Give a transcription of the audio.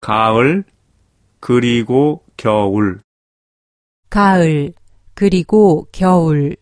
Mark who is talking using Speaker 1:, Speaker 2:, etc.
Speaker 1: 가을, 그리고 겨울.
Speaker 2: 가을, 그리고 겨울.